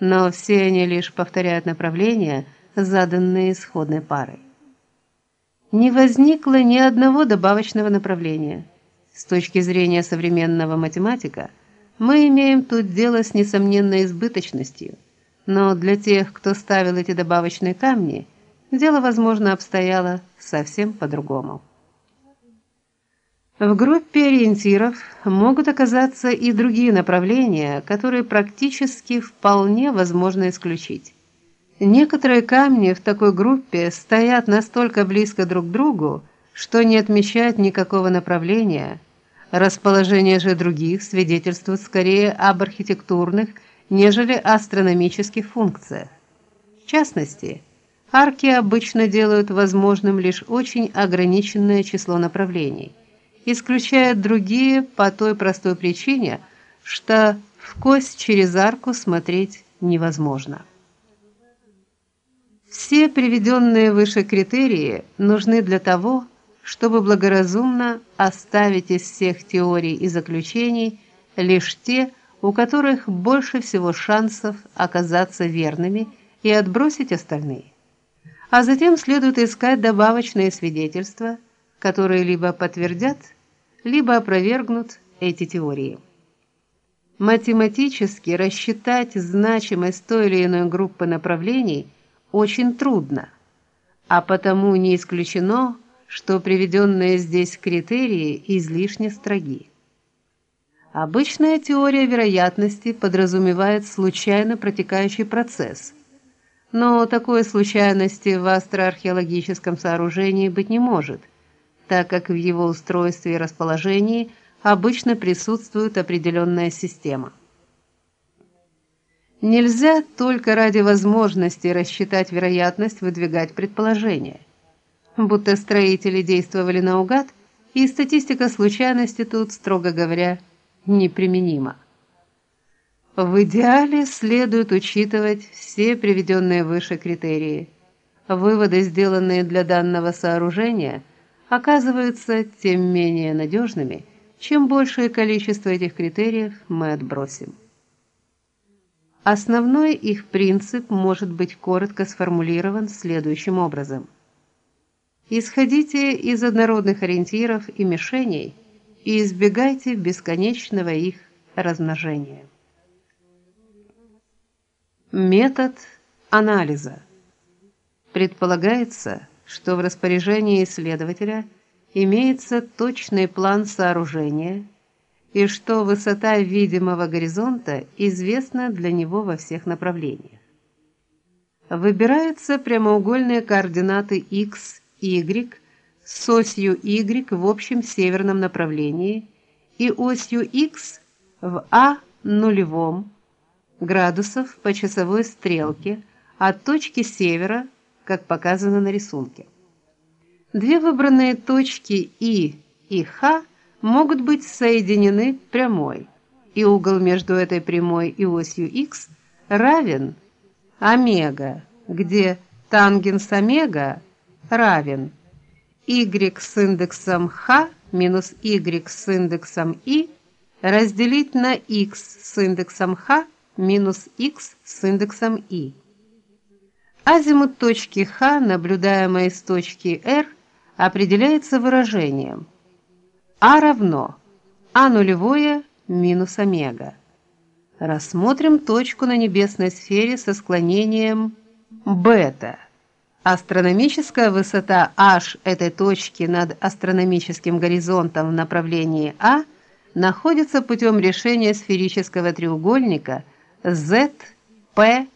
но все они лишь повторяют направления, заданные исходной парой. Не возникло ни одного добавочного направления. С точки зрения современного математика, мы имеем тут дело с несомненной избыточностью, но для тех, кто ставил эти добавочные камни, дело, возможно, обстояло совсем по-другому. В группе ориентиров могут оказаться и другие направления, которые практически вполне возможно исключить. Некоторые камни в такой группе стоят настолько близко друг к другу, что не отмечают никакого направления. Расположение же других свидетельствует скорее об архитектурных, нежели астрономических функциях. В частности, арки обычно делают возможным лишь очень ограниченное число направлений – исключает другие по той простой причине, что в кость через арку смотреть невозможно. Все приведенные выше критерии нужны для того, чтобы благоразумно оставить из всех теорий и заключений лишь те, у которых больше всего шансов оказаться верными и отбросить остальные. А затем следует искать добавочные свидетельства, которые либо подтвердят либо опровергнут эти теории. Математически рассчитать значимость той или иной группы направлений очень трудно, а потому не исключено, что приведенные здесь критерии излишне строги. Обычная теория вероятности подразумевает случайно протекающий процесс. Но такой случайности в астроархеологическом сооружении быть не может – так как в его устройстве и расположении обычно присутствует определенная система. Нельзя только ради возможности рассчитать вероятность выдвигать предположения, будто строители действовали наугад, и статистика случайности тут, строго говоря, неприменима. В идеале следует учитывать все приведенные выше критерии. Выводы, сделанные для данного сооружения – оказываются тем менее надежными, чем большее количество этих критериев мы отбросим. Основной их принцип может быть коротко сформулирован следующим образом: Исходите из однородных ориентиров и мишеней и избегайте бесконечного их размножения. Метод анализа предполагается, что в распоряжении исследователя имеется точный план сооружения и что высота видимого горизонта известна для него во всех направлениях. Выбираются прямоугольные координаты x, y с осью y в общем северном направлении и осью x в а нулевом градусов по часовой стрелке от точки севера как показано на рисунке. Две выбранные точки И и Х могут быть соединены прямой, и угол между этой прямой и осью x равен омега, где тангенс омега равен y с индексом h минус y с индексом i разделить на x с индексом h минус x с индексом i. Азимут точки Х, наблюдаемой с точки R, определяется выражением А равно А нулевое минус омега. Рассмотрим точку на небесной сфере со склонением бета. Астрономическая высота h этой точки над астрономическим горизонтом в направлении А находится путем решения сферического треугольника ZPS.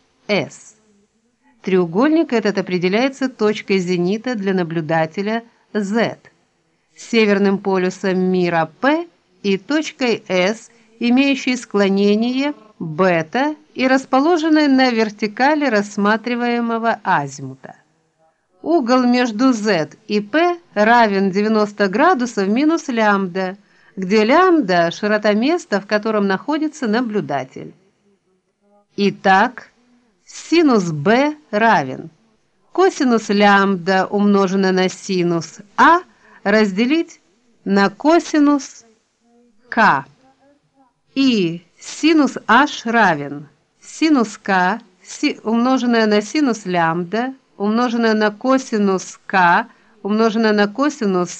Треугольник этот определяется точкой зенита для наблюдателя Z, северным полюсом мира P и точкой S, имеющей склонение бета и расположенной на вертикали рассматриваемого азимута. Угол между Z и P равен 90 градусов минус лямбда, где лямбда широта места, в котором находится наблюдатель. Итак, синус b равен косинус лямбда умноженное на синус а разделить на косинус k. И синус h равен синус k умноженное на синус лямбда умноженное на косинус k умноженное на косинус